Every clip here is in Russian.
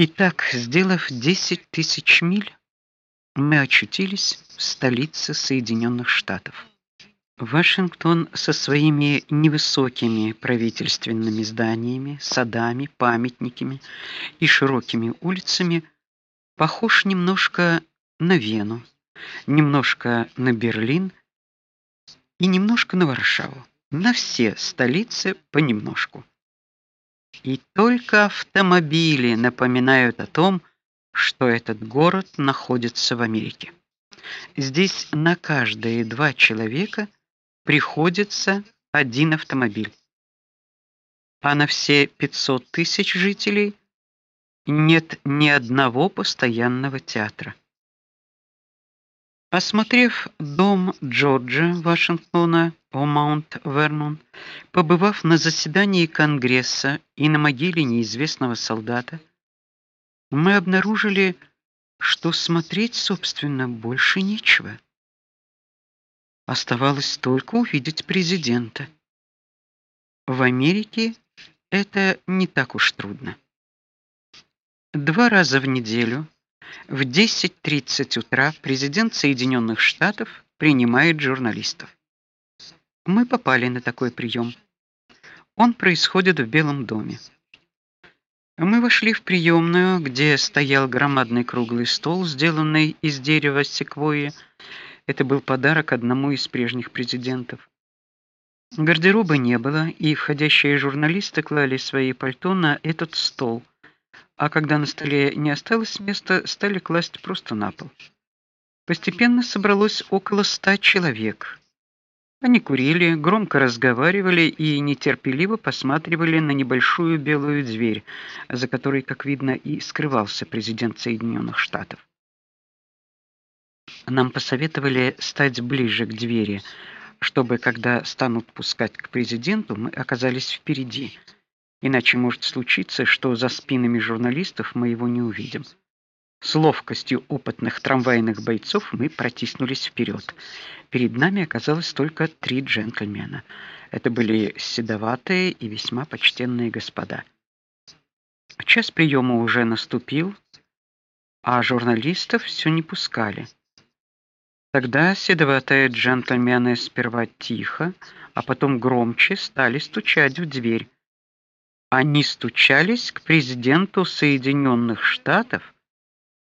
Итак, сделав 10 тысяч миль, мы очутились в столице Соединенных Штатов. Вашингтон со своими невысокими правительственными зданиями, садами, памятниками и широкими улицами похож немножко на Вену, немножко на Берлин и немножко на Варшаву. На все столицы понемножку. И только автомобили напоминают о том, что этот город находится в Америке. Здесь на каждые два человека приходится один автомобиль. А на все 500 тысяч жителей нет ни одного постоянного театра. Осмотрев дом Джорджа Вашингтона о Маунт-Вернон, побывав на заседании Конгресса и на могиле неизвестного солдата, мы обнаружили, что смотреть, собственно, больше нечего. Оставалось только увидеть президента. В Америке это не так уж трудно. Два раза в неделю в 10:30 утра президент Соединенных Штатов принимает журналистов. Мы попали на такой прием. Он происходит в Белом доме. Мы вошли в приемную, где стоял громадный круглый стол, сделанный из дерева секвойи. Это был подарок одному из прежних президентов. Гардероба не было, и входящие журналисты клали свои пальто на этот стол а когда на столе не осталось места, стали класть просто на пол. Постепенно собралось около ста человек. Они курили, громко разговаривали и нетерпеливо посматривали на небольшую белую дверь, за которой, как видно, и скрывался президент Соединенных Штатов. Нам посоветовали стать ближе к двери, чтобы когда станут пускать к президенту, мы оказались впереди. Иначе может случиться, что за спинами журналистов мы его не увидим. С ловкостью опытных трамвайных бойцов мы протиснулись вперед. Перед нами оказалось только три джентльмена. Это были седоватые и весьма почтенные господа. Час приема уже наступил, а журналистов все не пускали. Тогда седоватые джентльмены сперва тихо, а потом громче стали стучать в дверь. Они стучались к президенту Соединенных Штатов,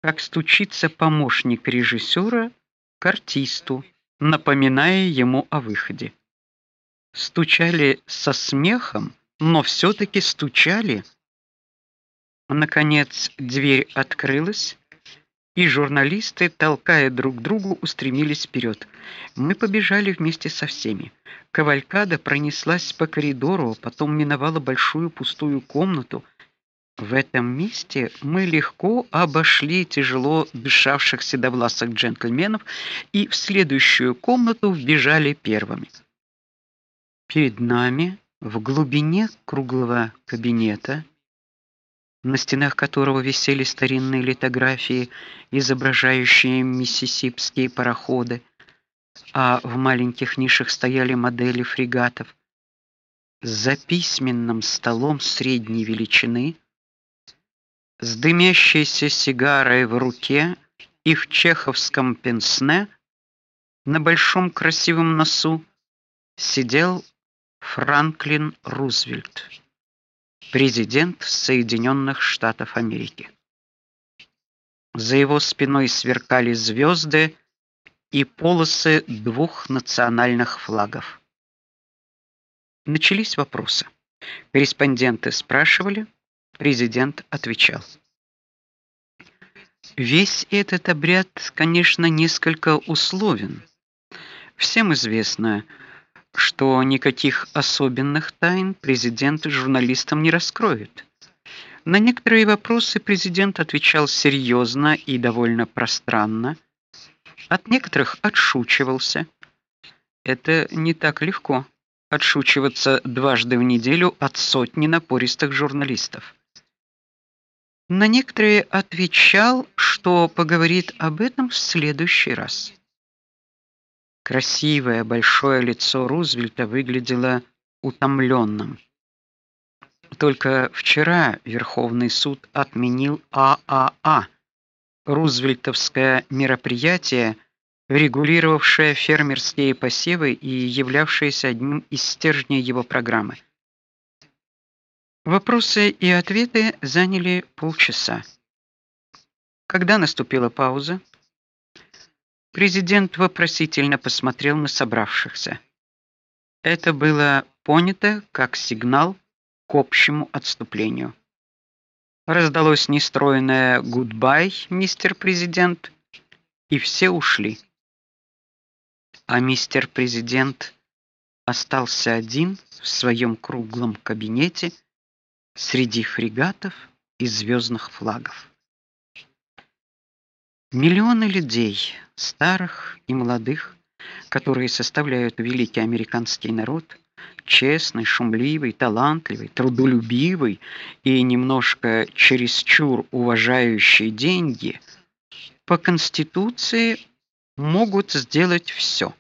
как стучится помощник режиссера к артисту, напоминая ему о выходе. Стучали со смехом, но все таки стучали. Наконец дверь открылась, и журналисты, толкая друг другу, устремились вперед. Мы побежали вместе со всеми. Кавалькада пронеслась по коридору, потом миновала большую пустую комнату. В этом месте мы легко обошли тяжело дышавших седовласых джентльменов и в следующую комнату вбежали первыми. Перед нами в глубине круглого кабинета на стенах которого висели старинные литографии, изображающие миссисипские пароходы, а в маленьких нишах стояли модели фрегатов. За письменным столом средней величины, с дымящейся сигарой в руке и в чеховском пенсне на большом красивом носу сидел Франклин Рузвельт президент Соединенных Штатов Америки. За его спиной сверкали звезды и полосы двух национальных флагов. Начались вопросы. Корреспонденты спрашивали, президент отвечал. Весь этот обряд, конечно, несколько условен. Всем известно, что никаких особенных тайн президент журналистам не раскроет. На некоторые вопросы президент отвечал серьезно и довольно пространно, от некоторых отшучивался. Это не так легко отшучиваться дважды в неделю от сотни напористых журналистов. На некоторые отвечал, что поговорит об этом в следующий раз. Красивое большое лицо Рузвельта выглядело утомленным. Только вчера Верховный суд отменил ААА Рузвельтовское мероприятие, регулировавшее фермерские посевы и являвшееся одним из стержней его программы. Вопросы и ответы заняли полчаса. Когда наступила пауза, президент вопросительно посмотрел на собравшихся. Это было понято как сигнал к общему отступлению. Раздалось нестройное гудбай, мистер президент, и все ушли. А мистер президент остался один в своем круглом кабинете среди фрегатов и звездных флагов. Миллионы людей, старых и молодых, которые составляют великий американский народ, честный, шумливый, талантливый, трудолюбивый и немножко чересчур уважающий деньги, по конституции могут сделать все.